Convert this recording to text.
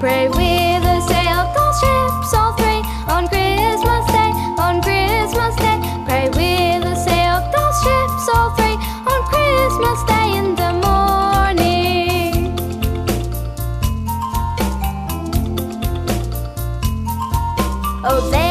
Pray with a sail, tall ships all three on Christmas Day, on Christmas Day. Pray with a sail, tall ships all three on Christmas Day in the morning. Oh,